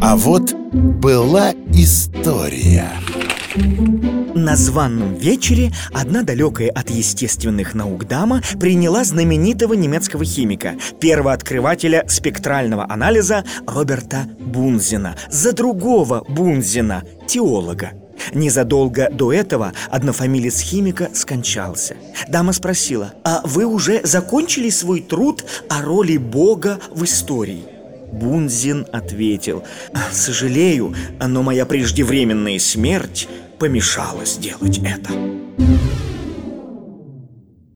А вот была история На званном вечере одна далекая от естественных наук дама приняла знаменитого немецкого химика, первооткрывателя спектрального анализа Роберта Бунзена за другого Бунзена, теолога. Незадолго до этого однофамилец химика скончался. Дама спросила, а вы уже закончили свой труд о роли Бога в истории? Бунзин ответил, сожалею, но моя преждевременная смерть помешала сделать это.